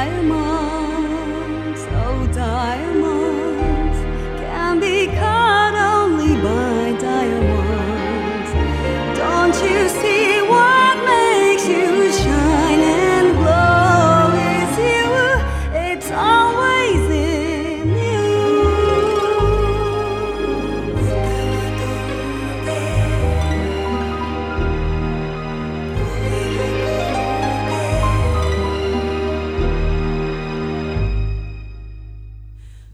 爱吗？